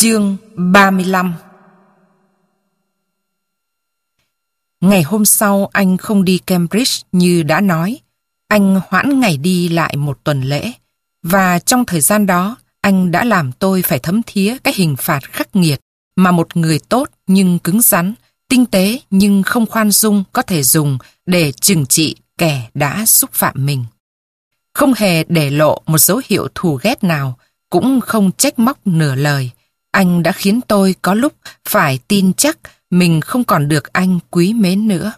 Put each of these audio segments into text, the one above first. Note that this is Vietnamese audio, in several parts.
Chương 35 Ngày hôm sau anh không đi Cambridge như đã nói. Anh hoãn ngày đi lại một tuần lễ. Và trong thời gian đó, anh đã làm tôi phải thấm thía cái hình phạt khắc nghiệt mà một người tốt nhưng cứng rắn, tinh tế nhưng không khoan dung có thể dùng để trừng trị kẻ đã xúc phạm mình. Không hề để lộ một dấu hiệu thù ghét nào, cũng không trách móc nửa lời. Anh đã khiến tôi có lúc phải tin chắc mình không còn được anh quý mến nữa.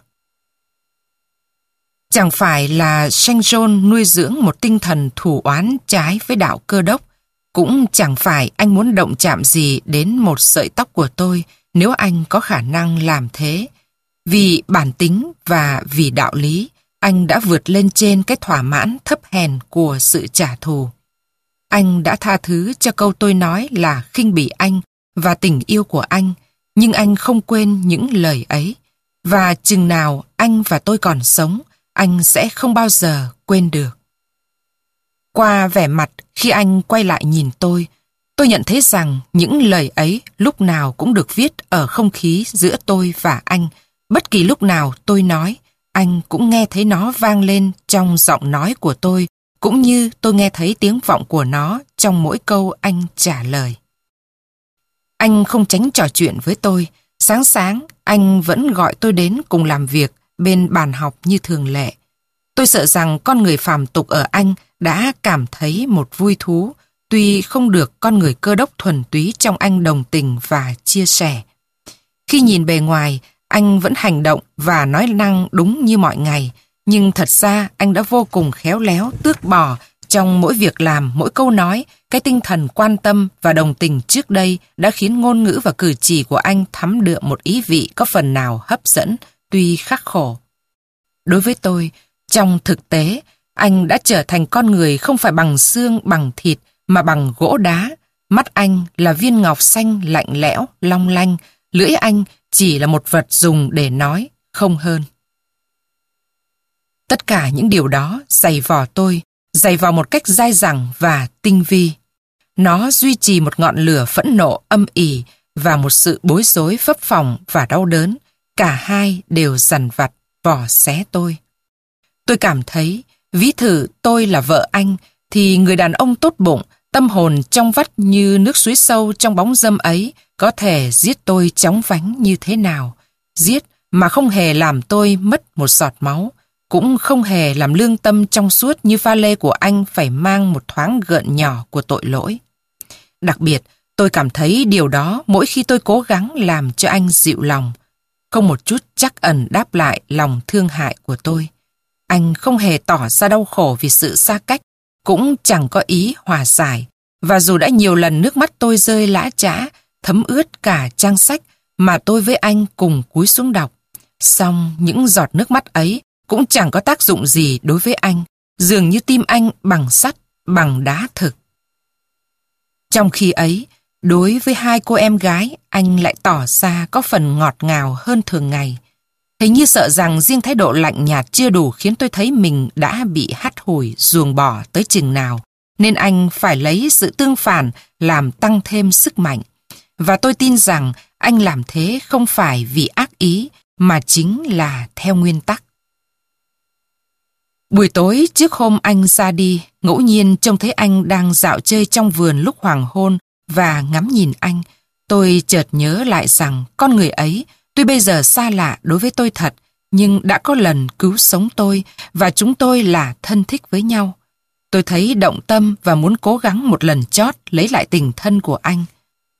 Chẳng phải là Saint John nuôi dưỡng một tinh thần thủ oán trái với đạo cơ đốc, cũng chẳng phải anh muốn động chạm gì đến một sợi tóc của tôi nếu anh có khả năng làm thế. Vì bản tính và vì đạo lý, anh đã vượt lên trên cái thỏa mãn thấp hèn của sự trả thù. Anh đã tha thứ cho câu tôi nói là khinh bỉ anh và tình yêu của anh, nhưng anh không quên những lời ấy. Và chừng nào anh và tôi còn sống, anh sẽ không bao giờ quên được. Qua vẻ mặt khi anh quay lại nhìn tôi, tôi nhận thấy rằng những lời ấy lúc nào cũng được viết ở không khí giữa tôi và anh. Bất kỳ lúc nào tôi nói, anh cũng nghe thấy nó vang lên trong giọng nói của tôi cũng như tôi nghe thấy tiếng vọng của nó trong mỗi câu anh trả lời. Anh không tránh trò chuyện với tôi, sáng sáng anh vẫn gọi tôi đến cùng làm việc bên bàn học như thường lệ. Tôi sợ rằng con người phàm tục ở anh đã cảm thấy một vui thú, tuy không được con người cơ đốc thuần túy trong anh đồng tình và chia sẻ. Khi nhìn bề ngoài, anh vẫn hành động và nói năng đúng như mọi ngày, nhưng thật ra anh đã vô cùng khéo léo tước bỏ trong mỗi việc làm, mỗi câu nói, cái tinh thần quan tâm và đồng tình trước đây đã khiến ngôn ngữ và cử chỉ của anh thắm đượm một ý vị có phần nào hấp dẫn, tuy khắc khổ. Đối với tôi, trong thực tế, anh đã trở thành con người không phải bằng xương, bằng thịt, mà bằng gỗ đá. Mắt anh là viên ngọc xanh lạnh lẽo, long lanh, lưỡi anh chỉ là một vật dùng để nói, không hơn. Tất cả những điều đó dày vò tôi, dày vò một cách dai dẳng và tinh vi. Nó duy trì một ngọn lửa phẫn nộ âm ỉ và một sự bối rối phấp phòng và đau đớn. Cả hai đều dằn vặt, vò xé tôi. Tôi cảm thấy, ví thử tôi là vợ anh, thì người đàn ông tốt bụng, tâm hồn trong vắt như nước suối sâu trong bóng dâm ấy có thể giết tôi chóng vánh như thế nào. Giết mà không hề làm tôi mất một giọt máu, cũng không hề làm lương tâm trong suốt như pha lê của anh phải mang một thoáng gợn nhỏ của tội lỗi. Đặc biệt, tôi cảm thấy điều đó mỗi khi tôi cố gắng làm cho anh dịu lòng. Không một chút chắc ẩn đáp lại lòng thương hại của tôi. Anh không hề tỏ ra đau khổ vì sự xa cách, cũng chẳng có ý hòa giải. Và dù đã nhiều lần nước mắt tôi rơi lã trã, thấm ướt cả trang sách mà tôi với anh cùng cúi xuống đọc. Xong những giọt nước mắt ấy cũng chẳng có tác dụng gì đối với anh, dường như tim anh bằng sắt, bằng đá thực. Trong khi ấy, đối với hai cô em gái, anh lại tỏ ra có phần ngọt ngào hơn thường ngày. Hình như sợ rằng riêng thái độ lạnh nhạt chưa đủ khiến tôi thấy mình đã bị hắt hủi, ruồng bỏ tới chừng nào, nên anh phải lấy sự tương phản làm tăng thêm sức mạnh. Và tôi tin rằng anh làm thế không phải vì ác ý, mà chính là theo nguyên tắc. Buổi tối trước hôm anh ra đi, ngẫu nhiên trông thấy anh đang dạo chơi trong vườn lúc hoàng hôn và ngắm nhìn anh. Tôi chợt nhớ lại rằng con người ấy tuy bây giờ xa lạ đối với tôi thật, nhưng đã có lần cứu sống tôi và chúng tôi là thân thích với nhau. Tôi thấy động tâm và muốn cố gắng một lần chót lấy lại tình thân của anh.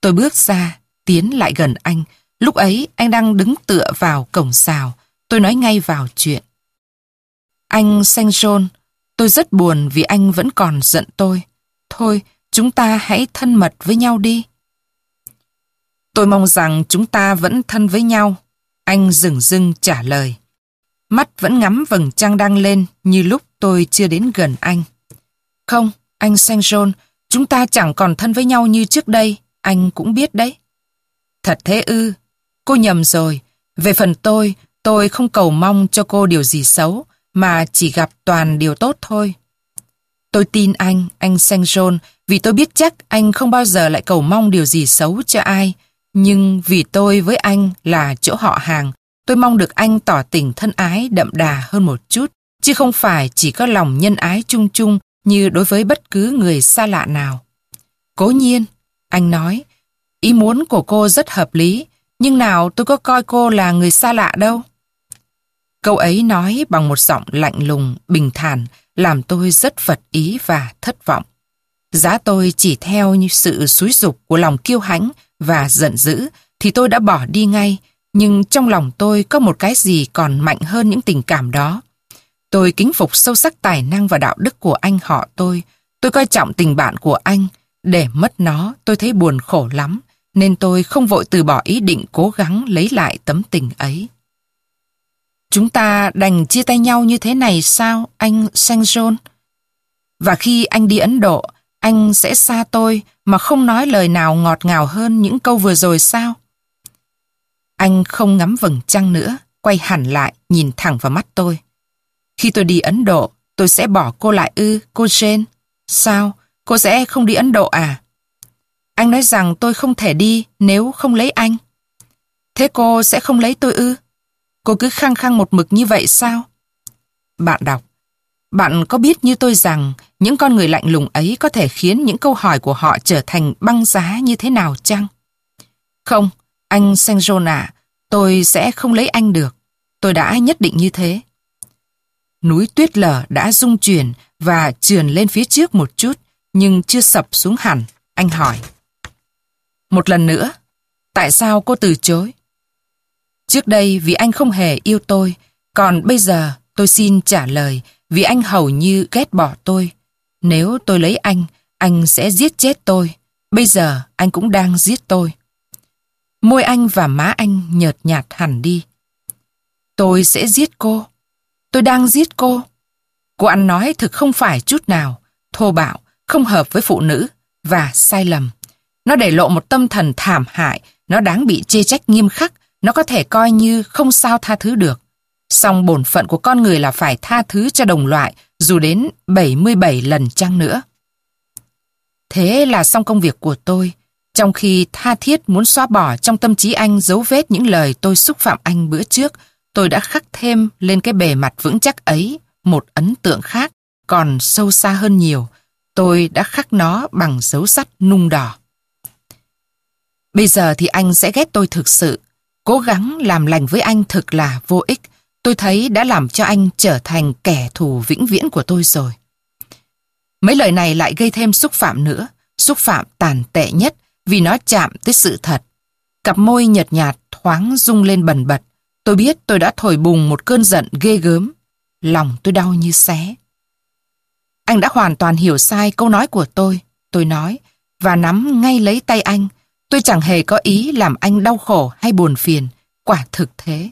Tôi bước ra, tiến lại gần anh. Lúc ấy anh đang đứng tựa vào cổng xào. Tôi nói ngay vào chuyện. Anh Saint John, tôi rất buồn vì anh vẫn còn giận tôi. Thôi, chúng ta hãy thân mật với nhau đi. Tôi mong rằng chúng ta vẫn thân với nhau. Anh dừng dưng trả lời. Mắt vẫn ngắm vầng trăng đang lên như lúc tôi chưa đến gần anh. Không, anh Saint John, chúng ta chẳng còn thân với nhau như trước đây, anh cũng biết đấy. Thật thế ư, cô nhầm rồi. Về phần tôi, tôi không cầu mong cho cô điều gì xấu, mà chỉ gặp toàn điều tốt thôi. Tôi tin anh, anh Saint John, vì tôi biết chắc anh không bao giờ lại cầu mong điều gì xấu cho ai. Nhưng vì tôi với anh là chỗ họ hàng, tôi mong được anh tỏ tình thân ái đậm đà hơn một chút, chứ không phải chỉ có lòng nhân ái chung chung như đối với bất cứ người xa lạ nào. Cố nhiên, anh nói, ý muốn của cô rất hợp lý, nhưng nào tôi có coi cô là người xa lạ đâu. Câu ấy nói bằng một giọng lạnh lùng, bình thản, làm tôi rất vật ý và thất vọng. Giá tôi chỉ theo như sự xúi dục của lòng kiêu hãnh và giận dữ thì tôi đã bỏ đi ngay, nhưng trong lòng tôi có một cái gì còn mạnh hơn những tình cảm đó. Tôi kính phục sâu sắc tài năng và đạo đức của anh họ tôi. Tôi coi trọng tình bạn của anh. Để mất nó, tôi thấy buồn khổ lắm, nên tôi không vội từ bỏ ý định cố gắng lấy lại tấm tình ấy. Chúng ta đành chia tay nhau như thế này sao, anh Saint John? Và khi anh đi Ấn Độ, anh sẽ xa tôi mà không nói lời nào ngọt ngào hơn những câu vừa rồi sao? Anh không ngắm vầng trăng nữa, quay hẳn lại, nhìn thẳng vào mắt tôi. Khi tôi đi Ấn Độ, tôi sẽ bỏ cô lại ư, cô Jane. Sao? Cô sẽ không đi Ấn Độ à? Anh nói rằng tôi không thể đi nếu không lấy anh. Thế cô sẽ không lấy tôi ư? Cô cứ khăng khăng một mực như vậy sao? Bạn đọc, bạn có biết như tôi rằng những con người lạnh lùng ấy có thể khiến những câu hỏi của họ trở thành băng giá như thế nào chăng? Không, anh Saint à, tôi sẽ không lấy anh được. Tôi đã nhất định như thế. Núi tuyết lở đã rung chuyển và trườn lên phía trước một chút, nhưng chưa sập xuống hẳn. Anh hỏi. Một lần nữa, tại sao cô từ chối? Trước đây vì anh không hề yêu tôi, còn bây giờ tôi xin trả lời vì anh hầu như ghét bỏ tôi. Nếu tôi lấy anh, anh sẽ giết chết tôi. Bây giờ anh cũng đang giết tôi. Môi anh và má anh nhợt nhạt hẳn đi. Tôi sẽ giết cô. Tôi đang giết cô. Cô ăn nói thực không phải chút nào, thô bạo, không hợp với phụ nữ và sai lầm. Nó để lộ một tâm thần thảm hại, nó đáng bị chê trách nghiêm khắc, nó có thể coi như không sao tha thứ được. Song bổn phận của con người là phải tha thứ cho đồng loại dù đến 77 lần chăng nữa. Thế là xong công việc của tôi, trong khi tha thiết muốn xóa bỏ trong tâm trí anh dấu vết những lời tôi xúc phạm anh bữa trước, tôi đã khắc thêm lên cái bề mặt vững chắc ấy một ấn tượng khác, còn sâu xa hơn nhiều. Tôi đã khắc nó bằng dấu sắt nung đỏ. Bây giờ thì anh sẽ ghét tôi thực sự. Cố gắng làm lành với anh thực là vô ích. Tôi thấy đã làm cho anh trở thành kẻ thù vĩnh viễn của tôi rồi. Mấy lời này lại gây thêm xúc phạm nữa, xúc phạm tàn tệ nhất vì nó chạm tới sự thật. Cặp môi nhợt nhạt thoáng rung lên bần bật. Tôi biết tôi đã thổi bùng một cơn giận ghê gớm. Lòng tôi đau như xé. Anh đã hoàn toàn hiểu sai câu nói của tôi, tôi nói, và nắm ngay lấy tay anh. Tôi chẳng hề có ý làm anh đau khổ hay buồn phiền, quả thực thế.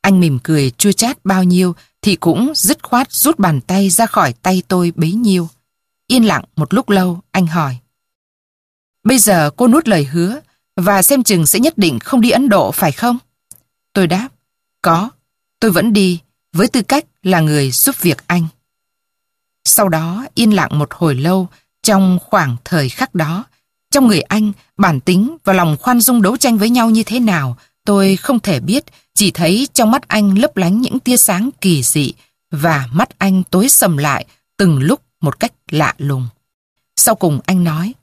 Anh mỉm cười chua chát bao nhiêu thì cũng dứt khoát rút bàn tay ra khỏi tay tôi bấy nhiêu. Yên lặng một lúc lâu, anh hỏi. Bây giờ cô nuốt lời hứa và xem chừng sẽ nhất định không đi Ấn Độ phải không? Tôi đáp, có, tôi vẫn đi với tư cách là người giúp việc anh. Sau đó yên lặng một hồi lâu trong khoảng thời khắc đó, trong người anh, bản tính và lòng khoan dung đấu tranh với nhau như thế nào, tôi không thể biết, chỉ thấy trong mắt anh lấp lánh những tia sáng kỳ dị và mắt anh tối sầm lại từng lúc một cách lạ lùng. Sau cùng anh nói,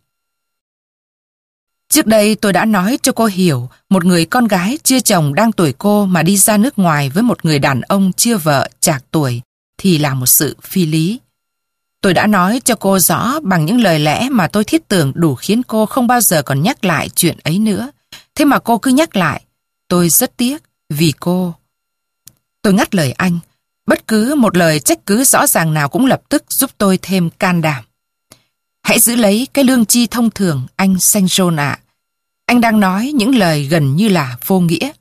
Trước đây tôi đã nói cho cô hiểu một người con gái chưa chồng đang tuổi cô mà đi ra nước ngoài với một người đàn ông chưa vợ chạc tuổi thì là một sự phi lý. Tôi đã nói cho cô rõ bằng những lời lẽ mà tôi thiết tưởng đủ khiến cô không bao giờ còn nhắc lại chuyện ấy nữa. Thế mà cô cứ nhắc lại. Tôi rất tiếc vì cô. Tôi ngắt lời anh. Bất cứ một lời trách cứ rõ ràng nào cũng lập tức giúp tôi thêm can đảm. Hãy giữ lấy cái lương chi thông thường, anh Saint John ạ. Anh đang nói những lời gần như là vô nghĩa.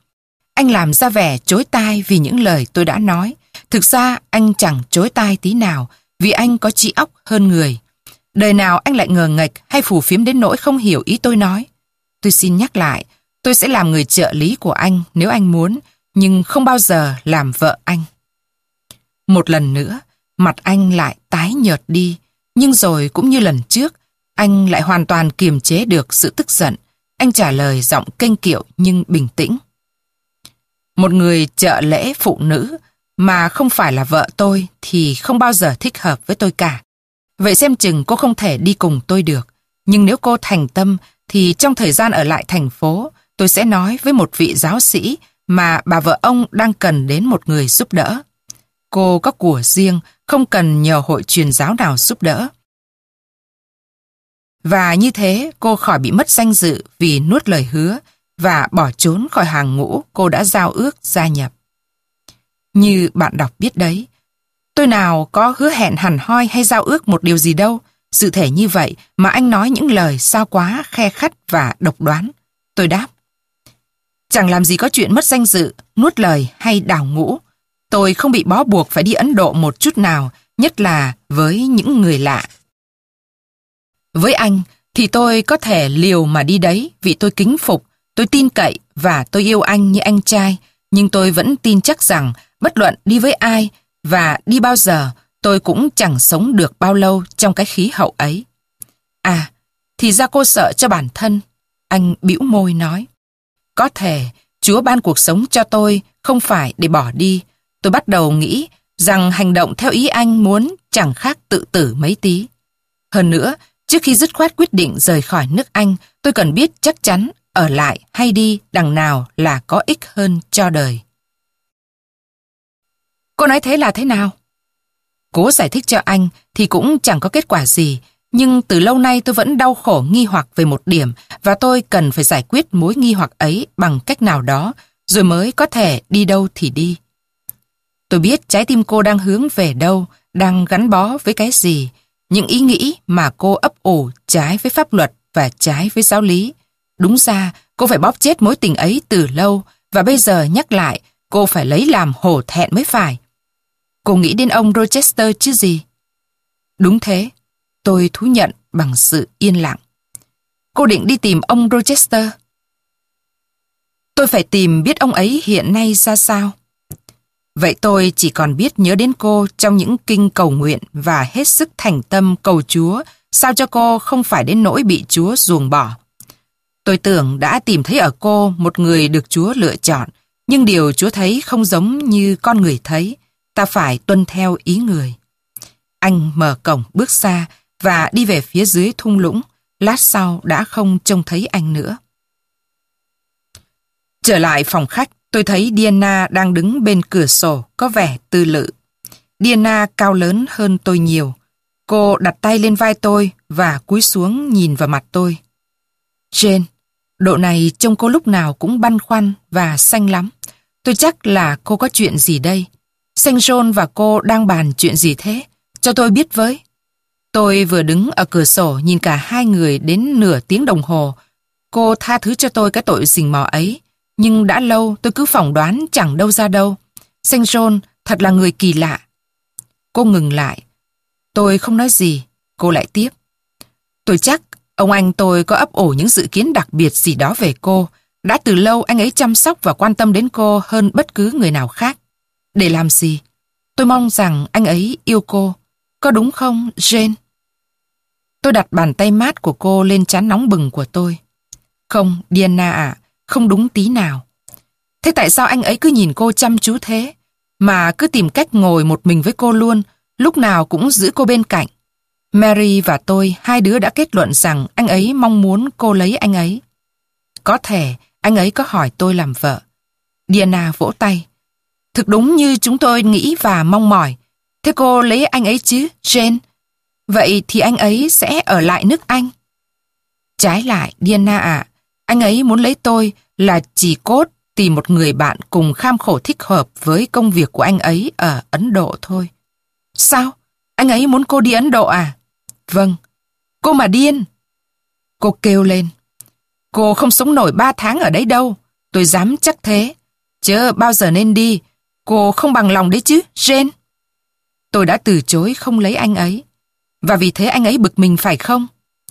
Anh làm ra vẻ chối tai vì những lời tôi đã nói. Thực ra anh chẳng chối tai tí nào vì anh có trí óc hơn người. Đời nào anh lại ngờ nghệch hay phù phiếm đến nỗi không hiểu ý tôi nói. Tôi xin nhắc lại, tôi sẽ làm người trợ lý của anh nếu anh muốn, nhưng không bao giờ làm vợ anh. Một lần nữa, mặt anh lại tái nhợt đi, Nhưng rồi cũng như lần trước, anh lại hoàn toàn kiềm chế được sự tức giận. Anh trả lời giọng kênh kiệu nhưng bình tĩnh. Một người trợ lễ phụ nữ mà không phải là vợ tôi thì không bao giờ thích hợp với tôi cả. Vậy xem chừng cô không thể đi cùng tôi được. Nhưng nếu cô thành tâm thì trong thời gian ở lại thành phố tôi sẽ nói với một vị giáo sĩ mà bà vợ ông đang cần đến một người giúp đỡ. Cô có của riêng, không cần nhờ hội truyền giáo nào giúp đỡ. Và như thế cô khỏi bị mất danh dự vì nuốt lời hứa và bỏ trốn khỏi hàng ngũ cô đã giao ước gia nhập. Như bạn đọc biết đấy, tôi nào có hứa hẹn hẳn hoi hay giao ước một điều gì đâu. Sự thể như vậy mà anh nói những lời sao quá, khe khắt và độc đoán. Tôi đáp, chẳng làm gì có chuyện mất danh dự, nuốt lời hay đào ngũ. Tôi không bị bó buộc phải đi Ấn Độ một chút nào, nhất là với những người lạ. Với anh thì tôi có thể liều mà đi đấy vì tôi kính phục, tôi tin cậy và tôi yêu anh như anh trai, nhưng tôi vẫn tin chắc rằng bất luận đi với ai và đi bao giờ tôi cũng chẳng sống được bao lâu trong cái khí hậu ấy. À, thì ra cô sợ cho bản thân. Anh bĩu môi nói. Có thể Chúa ban cuộc sống cho tôi không phải để bỏ đi. Tôi bắt đầu nghĩ rằng hành động theo ý anh muốn chẳng khác tự tử mấy tí. Hơn nữa, trước khi dứt khoát quyết định rời khỏi nước Anh, tôi cần biết chắc chắn ở lại hay đi đằng nào là có ích hơn cho đời. Cô nói thế là thế nào? Cố giải thích cho anh thì cũng chẳng có kết quả gì, nhưng từ lâu nay tôi vẫn đau khổ nghi hoặc về một điểm và tôi cần phải giải quyết mối nghi hoặc ấy bằng cách nào đó, rồi mới có thể đi đâu thì đi. Tôi biết trái tim cô đang hướng về đâu, đang gắn bó với cái gì, những ý nghĩ mà cô ấp ủ trái với pháp luật và trái với giáo lý. Đúng ra, cô phải bóp chết mối tình ấy từ lâu và bây giờ nhắc lại, cô phải lấy làm hổ thẹn mới phải. Cô nghĩ đến ông Rochester chứ gì? Đúng thế, tôi thú nhận bằng sự yên lặng. Cô định đi tìm ông Rochester? Tôi phải tìm biết ông ấy hiện nay ra sao. Vậy tôi chỉ còn biết nhớ đến cô trong những kinh cầu nguyện và hết sức thành tâm cầu Chúa sao cho cô không phải đến nỗi bị Chúa ruồng bỏ. Tôi tưởng đã tìm thấy ở cô một người được Chúa lựa chọn, nhưng điều Chúa thấy không giống như con người thấy ta phải tuân theo ý người. Anh mở cổng bước xa và đi về phía dưới thung lũng, lát sau đã không trông thấy anh nữa. Trở lại phòng khách, tôi thấy Diana đang đứng bên cửa sổ, có vẻ tư lự. Diana cao lớn hơn tôi nhiều. Cô đặt tay lên vai tôi và cúi xuống nhìn vào mặt tôi. Jane, độ này trông cô lúc nào cũng băn khoăn và xanh lắm. Tôi chắc là cô có chuyện gì đây. Saint John và cô đang bàn chuyện gì thế? Cho tôi biết với. Tôi vừa đứng ở cửa sổ, nhìn cả hai người đến nửa tiếng đồng hồ. Cô tha thứ cho tôi cái tội rình mò ấy. Nhưng đã lâu, tôi cứ phỏng đoán chẳng đâu ra đâu. Saint John thật là người kỳ lạ. Cô ngừng lại. Tôi không nói gì. Cô lại tiếp. Tôi chắc ông anh tôi có ấp ủ những dự kiến đặc biệt gì đó về cô. Đã từ lâu anh ấy chăm sóc và quan tâm đến cô hơn bất cứ người nào khác. Để làm gì? Tôi mong rằng anh ấy yêu cô. Có đúng không, Jane? Tôi đặt bàn tay mát của cô lên chán nóng bừng của tôi. Không, Diana ạ, không đúng tí nào. Thế tại sao anh ấy cứ nhìn cô chăm chú thế? Mà cứ tìm cách ngồi một mình với cô luôn, lúc nào cũng giữ cô bên cạnh. Mary và tôi, hai đứa đã kết luận rằng anh ấy mong muốn cô lấy anh ấy. Có thể anh ấy có hỏi tôi làm vợ. Diana vỗ tay. Thực đúng như chúng tôi nghĩ và mong mỏi. Thế cô lấy anh ấy chứ, Jane? Vậy thì anh ấy sẽ ở lại nước Anh. Trái lại, Diana ạ, anh ấy muốn lấy tôi là chỉ cốt tìm một người bạn cùng kham khổ thích hợp với công việc của anh ấy ở Ấn Độ thôi. Sao? Anh ấy muốn cô đi Ấn Độ à? Vâng. Cô mà điên. Cô kêu lên. Cô không sống nổi ba tháng ở đấy đâu. Tôi dám chắc thế. Chớ bao giờ nên đi Cô không bằng lòng đấy chứ, Jane. Tôi đã từ chối không lấy anh ấy. Và vì thế anh ấy bực mình phải không?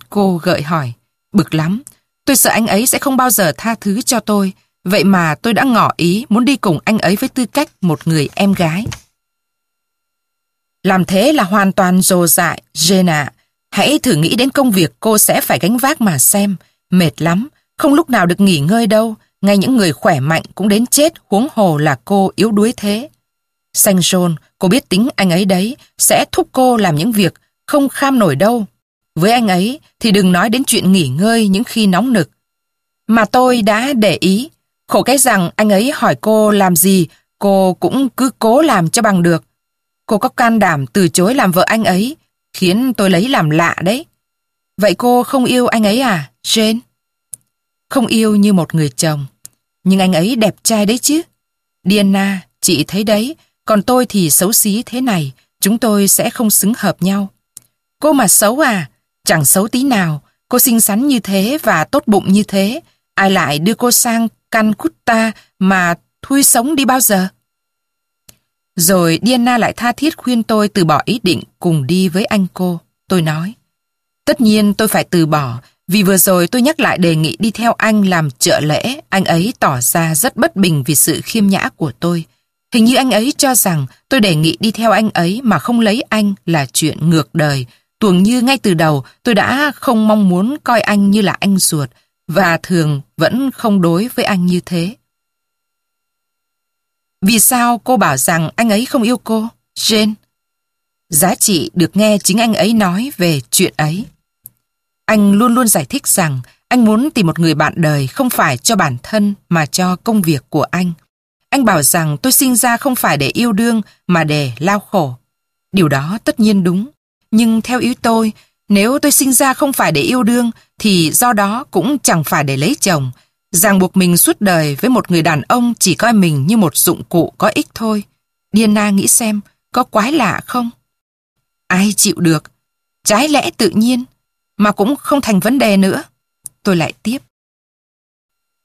Cô gợi hỏi. Bực lắm. Tôi sợ anh ấy sẽ không bao giờ tha thứ cho tôi. Vậy mà tôi đã ngỏ ý muốn đi cùng anh ấy với tư cách một người em gái. Làm thế là hoàn toàn rồ dại, Jane Hãy thử nghĩ đến công việc cô sẽ phải gánh vác mà xem. Mệt lắm, không lúc nào được nghỉ ngơi đâu. Ngay những người khỏe mạnh cũng đến chết, huống hồ là cô yếu đuối thế. Xanh John, cô biết tính anh ấy đấy, sẽ thúc cô làm những việc không kham nổi đâu. Với anh ấy thì đừng nói đến chuyện nghỉ ngơi những khi nóng nực. Mà tôi đã để ý, khổ cái rằng anh ấy hỏi cô làm gì, cô cũng cứ cố làm cho bằng được. Cô có can đảm từ chối làm vợ anh ấy, khiến tôi lấy làm lạ đấy. Vậy cô không yêu anh ấy à, Jane? Không yêu như một người chồng, nhưng anh ấy đẹp trai đấy chứ. Diana, chị thấy đấy, còn tôi thì xấu xí thế này, chúng tôi sẽ không xứng hợp nhau. Cô mà xấu à? Chẳng xấu tí nào, cô xinh xắn như thế và tốt bụng như thế, ai lại đưa cô sang Calcutta mà thui sống đi bao giờ? Rồi Diana lại tha thiết khuyên tôi từ bỏ ý định cùng đi với anh cô. Tôi nói, tất nhiên tôi phải từ bỏ, vì vừa rồi tôi nhắc lại đề nghị đi theo anh làm trợ lễ, anh ấy tỏ ra rất bất bình vì sự khiêm nhã của tôi. Hình như anh ấy cho rằng tôi đề nghị đi theo anh ấy mà không lấy anh là chuyện ngược đời. Tuồng như ngay từ đầu tôi đã không mong muốn coi anh như là anh ruột và thường vẫn không đối với anh như thế. Vì sao cô bảo rằng anh ấy không yêu cô, Jane? Giá trị được nghe chính anh ấy nói về chuyện ấy. Anh luôn luôn giải thích rằng anh muốn tìm một người bạn đời không phải cho bản thân mà cho công việc của anh. Anh bảo rằng tôi sinh ra không phải để yêu đương mà để lao khổ. Điều đó tất nhiên đúng. Nhưng theo ý tôi, nếu tôi sinh ra không phải để yêu đương thì do đó cũng chẳng phải để lấy chồng ràng buộc mình suốt đời với một người đàn ông chỉ coi mình như một dụng cụ có ích thôi. Diana nghĩ xem, có quái lạ không? Ai chịu được? Trái lẽ tự nhiên, mà cũng không thành vấn đề nữa. Tôi lại tiếp.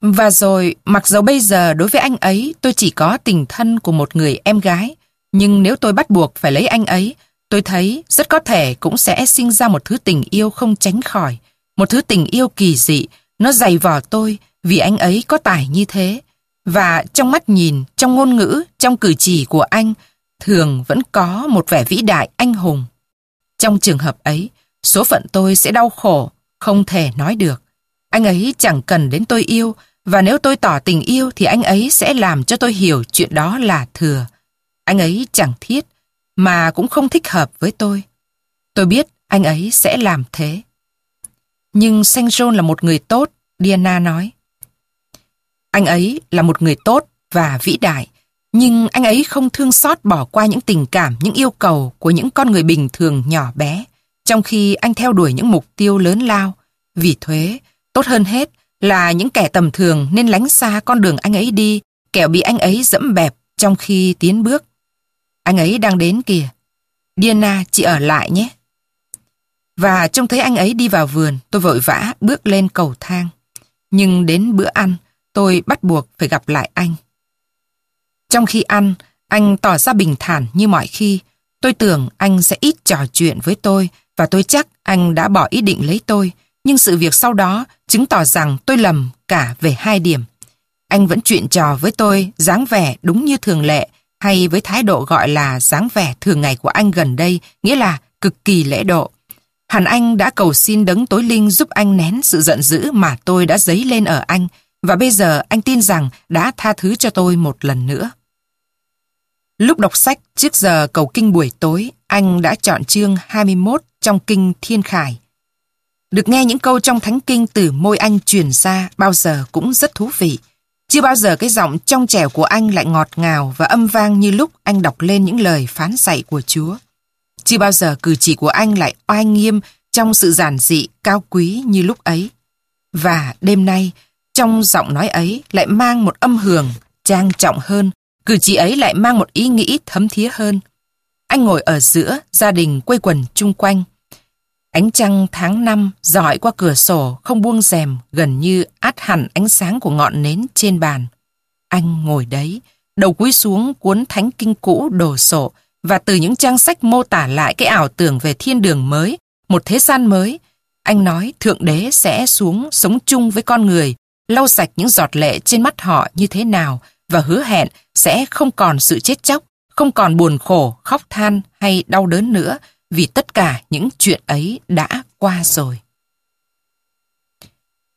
Và rồi, mặc dầu bây giờ đối với anh ấy tôi chỉ có tình thân của một người em gái, nhưng nếu tôi bắt buộc phải lấy anh ấy, tôi thấy rất có thể cũng sẽ sinh ra một thứ tình yêu không tránh khỏi, một thứ tình yêu kỳ dị, nó dày vò tôi vì anh ấy có tài như thế. Và trong mắt nhìn, trong ngôn ngữ, trong cử chỉ của anh, thường vẫn có một vẻ vĩ đại anh hùng. Trong trường hợp ấy, số phận tôi sẽ đau khổ, không thể nói được. Anh ấy chẳng cần đến tôi yêu, và nếu tôi tỏ tình yêu thì anh ấy sẽ làm cho tôi hiểu chuyện đó là thừa. Anh ấy chẳng thiết, mà cũng không thích hợp với tôi. Tôi biết anh ấy sẽ làm thế. Nhưng Saint John là một người tốt, Diana nói. Anh ấy là một người tốt và vĩ đại, nhưng anh ấy không thương xót bỏ qua những tình cảm, những yêu cầu của những con người bình thường nhỏ bé, trong khi anh theo đuổi những mục tiêu lớn lao. Vì thuế, tốt hơn hết là những kẻ tầm thường nên lánh xa con đường anh ấy đi, kẻo bị anh ấy dẫm bẹp trong khi tiến bước. Anh ấy đang đến kìa. Diana, chị ở lại nhé. Và trông thấy anh ấy đi vào vườn, tôi vội vã bước lên cầu thang. Nhưng đến bữa ăn, tôi bắt buộc phải gặp lại anh. Trong khi ăn, anh tỏ ra bình thản như mọi khi. Tôi tưởng anh sẽ ít trò chuyện với tôi và tôi chắc anh đã bỏ ý định lấy tôi. Nhưng sự việc sau đó chứng tỏ rằng tôi lầm cả về hai điểm. Anh vẫn chuyện trò với tôi dáng vẻ đúng như thường lệ hay với thái độ gọi là dáng vẻ thường ngày của anh gần đây, nghĩa là cực kỳ lễ độ. Hẳn anh đã cầu xin đấng tối linh giúp anh nén sự giận dữ mà tôi đã dấy lên ở anh, và bây giờ anh tin rằng đã tha thứ cho tôi một lần nữa. Lúc đọc sách trước giờ cầu kinh buổi tối, anh đã chọn chương 21 trong kinh Thiên Khải. Được nghe những câu trong thánh kinh từ môi anh truyền ra bao giờ cũng rất thú vị. Chưa bao giờ cái giọng trong trẻo của anh lại ngọt ngào và âm vang như lúc anh đọc lên những lời phán dạy của Chúa. Chưa bao giờ cử chỉ của anh lại oai nghiêm trong sự giản dị, cao quý như lúc ấy. Và đêm nay, trong giọng nói ấy lại mang một âm hưởng trang trọng hơn, cử chỉ ấy lại mang một ý nghĩ thấm thía hơn. Anh ngồi ở giữa, gia đình quây quần chung quanh. Ánh trăng tháng năm dọi qua cửa sổ không buông rèm gần như át hẳn ánh sáng của ngọn nến trên bàn. Anh ngồi đấy, đầu cúi xuống cuốn thánh kinh cũ đồ sộ và từ những trang sách mô tả lại cái ảo tưởng về thiên đường mới, một thế gian mới. Anh nói Thượng Đế sẽ xuống sống chung với con người lau sạch những giọt lệ trên mắt họ như thế nào và hứa hẹn sẽ không còn sự chết chóc, không còn buồn khổ, khóc than hay đau đớn nữa vì tất cả những chuyện ấy đã qua rồi.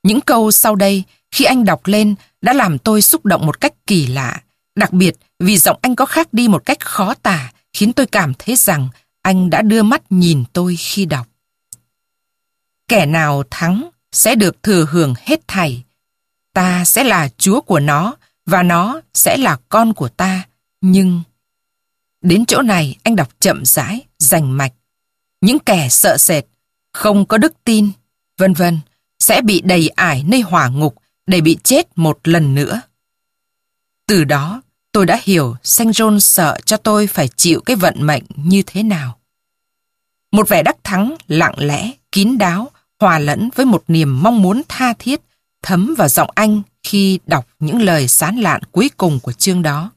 Những câu sau đây khi anh đọc lên đã làm tôi xúc động một cách kỳ lạ, đặc biệt vì giọng anh có khác đi một cách khó tả khiến tôi cảm thấy rằng anh đã đưa mắt nhìn tôi khi đọc. Kẻ nào thắng sẽ được thừa hưởng hết thảy. Ta sẽ là chúa của nó và nó sẽ là con của ta. Nhưng... Đến chỗ này anh đọc chậm rãi, rành mạch. Những kẻ sợ sệt, không có đức tin, vân vân sẽ bị đầy ải nơi hỏa ngục để bị chết một lần nữa. Từ đó, tôi đã hiểu Saint John sợ cho tôi phải chịu cái vận mệnh như thế nào. Một vẻ đắc thắng lặng lẽ, kín đáo, hòa lẫn với một niềm mong muốn tha thiết thấm vào giọng anh khi đọc những lời sán lạn cuối cùng của chương đó.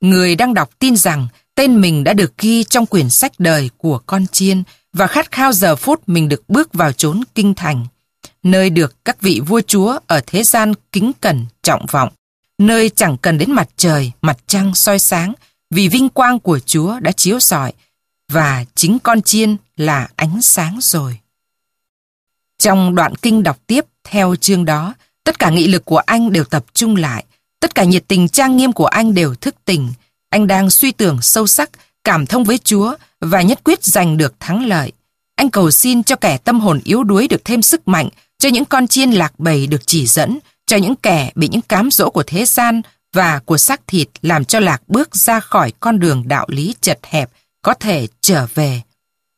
Người đang đọc tin rằng tên mình đã được ghi trong quyển sách đời của con chiên và khát khao giờ phút mình được bước vào chốn kinh thành, nơi được các vị vua chúa ở thế gian kính cẩn trọng vọng, nơi chẳng cần đến mặt trời, mặt trăng soi sáng vì vinh quang của Chúa đã chiếu rọi và chính con chiên là ánh sáng rồi. Trong đoạn kinh đọc tiếp theo chương đó, tất cả nghị lực của anh đều tập trung lại, tất cả nhiệt tình trang nghiêm của anh đều thức tỉnh. Anh đang suy tưởng sâu sắc, cảm thông với Chúa và nhất quyết giành được thắng lợi. Anh cầu xin cho kẻ tâm hồn yếu đuối được thêm sức mạnh, cho những con chiên lạc bầy được chỉ dẫn, cho những kẻ bị những cám dỗ của thế gian và của xác thịt làm cho lạc bước ra khỏi con đường đạo lý chật hẹp có thể trở về.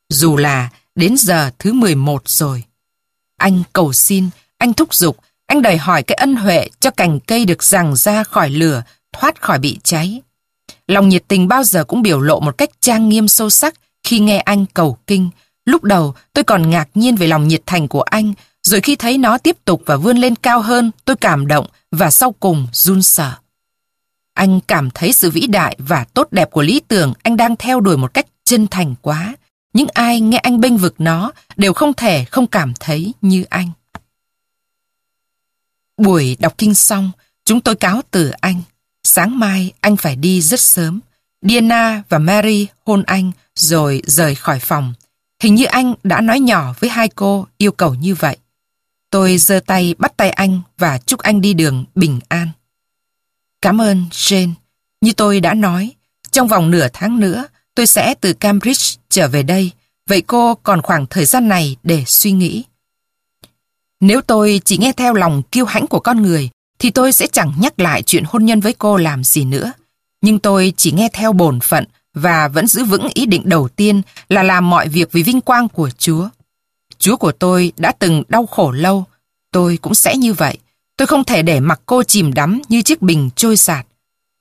Dù là đến giờ thứ 11 rồi. Anh cầu xin, anh thúc giục, anh đòi hỏi cái ân huệ cho cành cây được giằng ra khỏi lửa, thoát khỏi bị cháy. Lòng nhiệt tình bao giờ cũng biểu lộ một cách trang nghiêm sâu sắc khi nghe anh cầu kinh. Lúc đầu tôi còn ngạc nhiên về lòng nhiệt thành của anh, rồi khi thấy nó tiếp tục và vươn lên cao hơn, tôi cảm động và sau cùng run sợ. Anh cảm thấy sự vĩ đại và tốt đẹp của lý tưởng anh đang theo đuổi một cách chân thành quá. Những ai nghe anh bênh vực nó đều không thể không cảm thấy như anh. Buổi đọc kinh xong, chúng tôi cáo từ anh. Sáng mai anh phải đi rất sớm. Diana và Mary hôn anh rồi rời khỏi phòng. Hình như anh đã nói nhỏ với hai cô yêu cầu như vậy. Tôi giơ tay bắt tay anh và chúc anh đi đường bình an. Cảm ơn Jane. Như tôi đã nói, trong vòng nửa tháng nữa, tôi sẽ từ Cambridge trở về đây. Vậy cô còn khoảng thời gian này để suy nghĩ. Nếu tôi chỉ nghe theo lòng kiêu hãnh của con người, thì tôi sẽ chẳng nhắc lại chuyện hôn nhân với cô làm gì nữa. Nhưng tôi chỉ nghe theo bổn phận và vẫn giữ vững ý định đầu tiên là làm mọi việc vì vinh quang của Chúa. Chúa của tôi đã từng đau khổ lâu, tôi cũng sẽ như vậy. Tôi không thể để mặc cô chìm đắm như chiếc bình trôi sạt.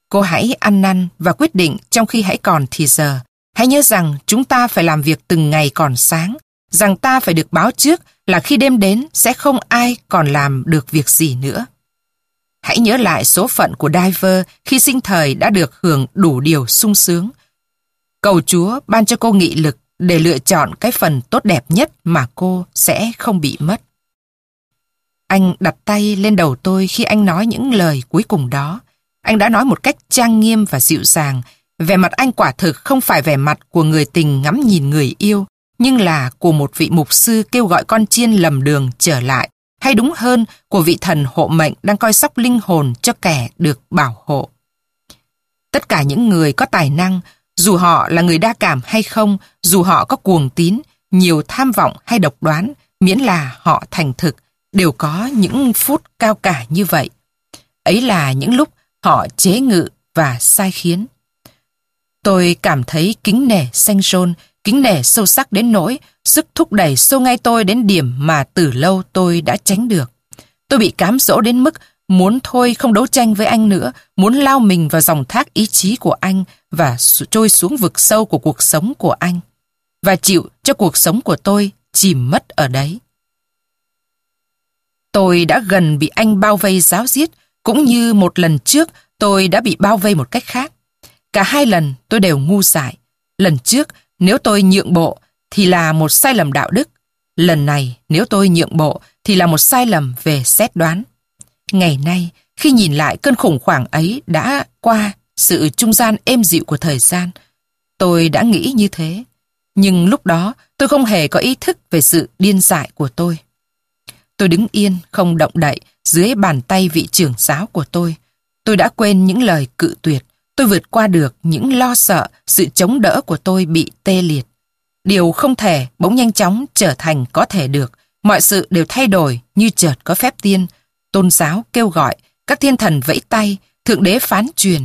Cô hãy ăn năn và quyết định trong khi hãy còn thì giờ. Hãy nhớ rằng chúng ta phải làm việc từng ngày còn sáng, rằng ta phải được báo trước là khi đêm đến sẽ không ai còn làm được việc gì nữa. Hãy nhớ lại số phận của Diver khi sinh thời đã được hưởng đủ điều sung sướng. Cầu Chúa ban cho cô nghị lực để lựa chọn cái phần tốt đẹp nhất mà cô sẽ không bị mất. Anh đặt tay lên đầu tôi khi anh nói những lời cuối cùng đó. Anh đã nói một cách trang nghiêm và dịu dàng. Vẻ mặt anh quả thực không phải vẻ mặt của người tình ngắm nhìn người yêu, nhưng là của một vị mục sư kêu gọi con chiên lầm đường trở lại, hay đúng hơn của vị thần hộ mệnh đang coi sóc linh hồn cho kẻ được bảo hộ. Tất cả những người có tài năng, dù họ là người đa cảm hay không, dù họ có cuồng tín, nhiều tham vọng hay độc đoán, miễn là họ thành thực, đều có những phút cao cả như vậy. Ấy là những lúc họ chế ngự và sai khiến. Tôi cảm thấy kính nể xanh rôn, kính nể sâu sắc đến nỗi, sức thúc đẩy sâu ngay tôi đến điểm mà từ lâu tôi đã tránh được. Tôi bị cám dỗ đến mức muốn thôi không đấu tranh với anh nữa, muốn lao mình vào dòng thác ý chí của anh và trôi xuống vực sâu của cuộc sống của anh. Và chịu cho cuộc sống của tôi chìm mất ở đấy. Tôi đã gần bị anh bao vây giáo giết, cũng như một lần trước tôi đã bị bao vây một cách khác. Cả hai lần tôi đều ngu dại. Lần trước, nếu tôi nhượng bộ, thì là một sai lầm đạo đức. Lần này, nếu tôi nhượng bộ, thì là một sai lầm về xét đoán. Ngày nay, khi nhìn lại cơn khủng hoảng ấy đã qua sự trung gian êm dịu của thời gian. Tôi đã nghĩ như thế. Nhưng lúc đó tôi không hề có ý thức về sự điên dại của tôi. Tôi đứng yên, không động đậy dưới bàn tay vị trưởng giáo của tôi. Tôi đã quên những lời cự tuyệt. Tôi vượt qua được những lo sợ, sự chống đỡ của tôi bị tê liệt. Điều không thể bỗng nhanh chóng trở thành có thể được. Mọi sự đều thay đổi như chợt có phép tiên. Tôn giáo kêu gọi, các thiên thần vẫy tay, thượng đế phán truyền.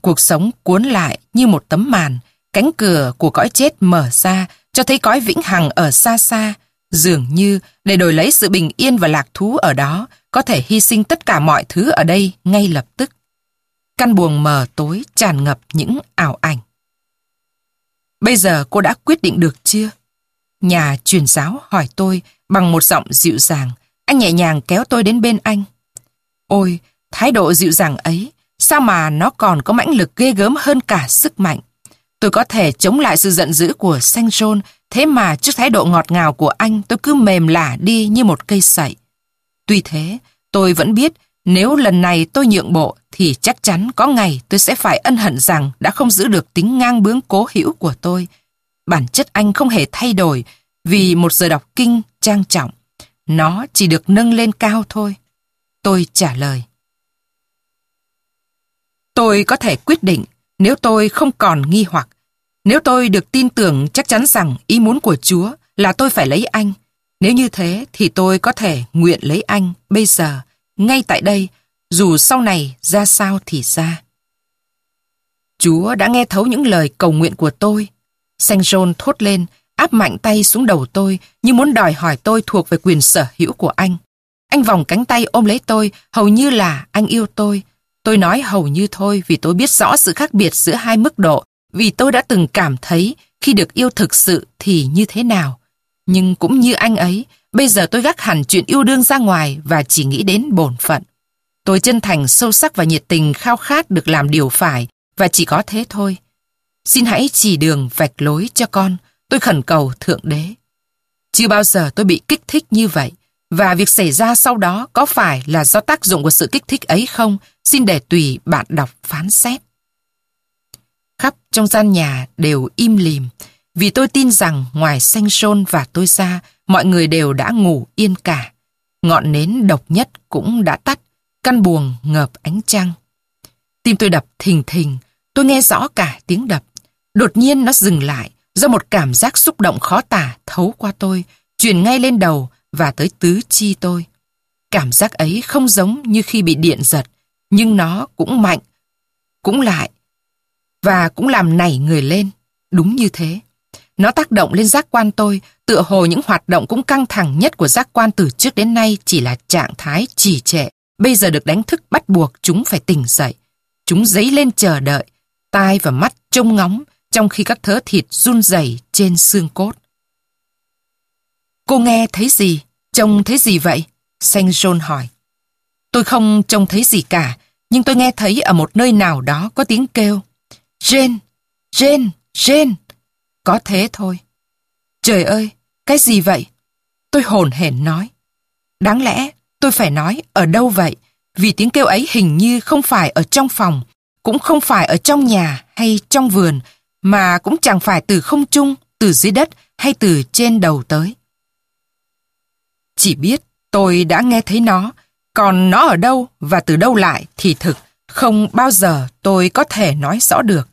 Cuộc sống cuốn lại như một tấm màn, cánh cửa của cõi chết mở ra cho thấy cõi vĩnh hằng ở xa xa. Dường như để đổi lấy sự bình yên và lạc thú ở đó, có thể hy sinh tất cả mọi thứ ở đây ngay lập tức. Căn buồng mờ tối tràn ngập những ảo ảnh. Bây giờ cô đã quyết định được chưa? Nhà truyền giáo hỏi tôi bằng một giọng dịu dàng. Anh nhẹ nhàng kéo tôi đến bên anh. Ôi, thái độ dịu dàng ấy, sao mà nó còn có mãnh lực ghê gớm hơn cả sức mạnh. Tôi có thể chống lại sự giận dữ của Saint John, thế mà trước thái độ ngọt ngào của anh tôi cứ mềm lả đi như một cây sậy. Tuy thế, tôi vẫn biết nếu lần này tôi nhượng bộ thì chắc chắn có ngày tôi sẽ phải ân hận rằng đã không giữ được tính ngang bướng cố hữu của tôi. Bản chất anh không hề thay đổi vì một giờ đọc kinh trang trọng. Nó chỉ được nâng lên cao thôi. Tôi trả lời. Tôi có thể quyết định nếu tôi không còn nghi hoặc. Nếu tôi được tin tưởng chắc chắn rằng ý muốn của Chúa là tôi phải lấy anh. Nếu như thế thì tôi có thể nguyện lấy anh bây giờ, ngay tại đây, dù sau này ra sao thì ra. Chúa đã nghe thấu những lời cầu nguyện của tôi. Saint John thốt lên, áp mạnh tay xuống đầu tôi như muốn đòi hỏi tôi thuộc về quyền sở hữu của anh. Anh vòng cánh tay ôm lấy tôi, hầu như là anh yêu tôi. Tôi nói hầu như thôi vì tôi biết rõ sự khác biệt giữa hai mức độ, vì tôi đã từng cảm thấy khi được yêu thực sự thì như thế nào. Nhưng cũng như anh ấy, bây giờ tôi gác hẳn chuyện yêu đương ra ngoài và chỉ nghĩ đến bổn phận. Tôi chân thành sâu sắc và nhiệt tình khao khát được làm điều phải và chỉ có thế thôi. Xin hãy chỉ đường vạch lối cho con, tôi khẩn cầu Thượng Đế. Chưa bao giờ tôi bị kích thích như vậy, và việc xảy ra sau đó có phải là do tác dụng của sự kích thích ấy không, xin để tùy bạn đọc phán xét. Khắp trong gian nhà đều im lìm, vì tôi tin rằng ngoài xanh sôn và tôi ra, mọi người đều đã ngủ yên cả. Ngọn nến độc nhất cũng đã tắt, căn buồng ngợp ánh trăng. Tim tôi đập thình thình, tôi nghe rõ cả tiếng đập. Đột nhiên nó dừng lại, do một cảm giác xúc động khó tả thấu qua tôi, truyền ngay lên đầu và tới tứ chi tôi. Cảm giác ấy không giống như khi bị điện giật, nhưng nó cũng mạnh, cũng lại, và cũng làm nảy người lên. Đúng như thế. Nó tác động lên giác quan tôi, tựa hồ những hoạt động cũng căng thẳng nhất của giác quan từ trước đến nay chỉ là trạng thái trì trệ. Bây giờ được đánh thức bắt buộc chúng phải tỉnh dậy. Chúng dấy lên chờ đợi, tai và mắt trông ngóng, trong khi các thớ thịt run rẩy trên xương cốt. Cô nghe thấy gì? Trông thấy gì vậy? Saint John hỏi. Tôi không trông thấy gì cả, nhưng tôi nghe thấy ở một nơi nào đó có tiếng kêu. Jane, Jane, Jane. Có thế thôi. Trời ơi, cái gì vậy? Tôi hồn hển nói. Đáng lẽ tôi phải nói ở đâu vậy? Vì tiếng kêu ấy hình như không phải ở trong phòng, cũng không phải ở trong nhà hay trong vườn, mà cũng chẳng phải từ không trung, từ dưới đất hay từ trên đầu tới. Chỉ biết tôi đã nghe thấy nó, còn nó ở đâu và từ đâu lại thì thực không bao giờ tôi có thể nói rõ được.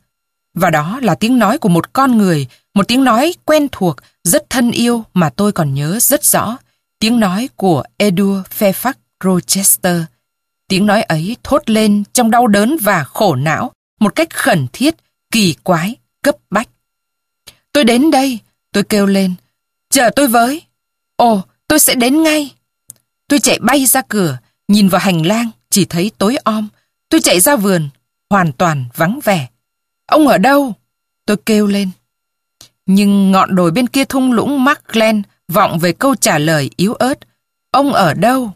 Và đó là tiếng nói của một con người, một tiếng nói quen thuộc, rất thân yêu mà tôi còn nhớ rất rõ. Tiếng nói của Edward Fairfax Rochester. Tiếng nói ấy thốt lên trong đau đớn và khổ não, một cách khẩn thiết, kỳ quái, cấp bách. Tôi đến đây, tôi kêu lên. Chờ tôi với. Ồ, tôi sẽ đến ngay. Tôi chạy bay ra cửa, nhìn vào hành lang, chỉ thấy tối om. Tôi chạy ra vườn, hoàn toàn vắng vẻ. Ông ở đâu? Tôi kêu lên. Nhưng ngọn đồi bên kia thung lũng Markland vọng về câu trả lời yếu ớt. Ông ở đâu?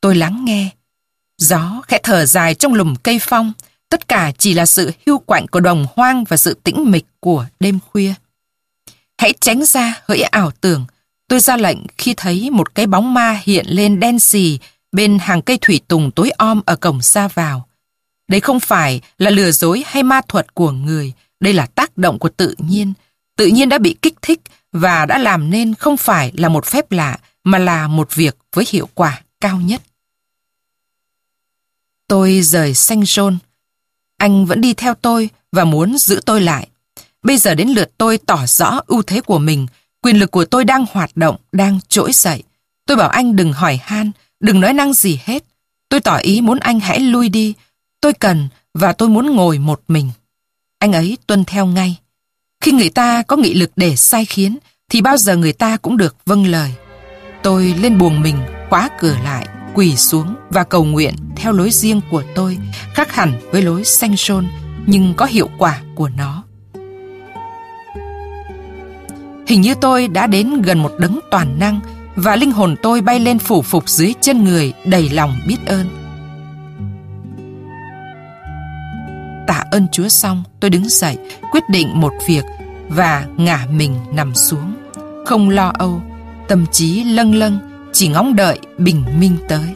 Tôi lắng nghe. Gió khẽ thở dài trong lùm cây phong. Tất cả chỉ là sự hưu quạnh của đồng hoang và sự tĩnh mịch của đêm khuya. Hãy tránh ra hỡi ảo tưởng. Tôi ra lệnh khi thấy một cái bóng ma hiện lên đen xì bên hàng cây thủy tùng tối om ở cổng xa vào. Đây không phải là lừa dối hay ma thuật của người, đây là tác động của tự nhiên. Tự nhiên đã bị kích thích và đã làm nên không phải là một phép lạ mà là một việc với hiệu quả cao nhất. Tôi rời xanh rôn. Anh vẫn đi theo tôi và muốn giữ tôi lại. Bây giờ đến lượt tôi tỏ rõ ưu thế của mình, quyền lực của tôi đang hoạt động, đang trỗi dậy. Tôi bảo anh đừng hỏi han, đừng nói năng gì hết. Tôi tỏ ý muốn anh hãy lui đi. Tôi cần và tôi muốn ngồi một mình. Anh ấy tuân theo ngay. Khi người ta có nghị lực để sai khiến, thì bao giờ người ta cũng được vâng lời. Tôi lên buồng mình, khóa cửa lại, quỳ xuống và cầu nguyện theo lối riêng của tôi, khác hẳn với lối xanh sôn, nhưng có hiệu quả của nó. Hình như tôi đã đến gần một đấng toàn năng và linh hồn tôi bay lên phủ phục dưới chân người đầy lòng biết ơn. Tạ ơn Chúa xong, tôi đứng dậy, quyết định một việc và ngả mình nằm xuống. Không lo âu, tâm trí lâng lâng, chỉ ngóng đợi bình minh tới.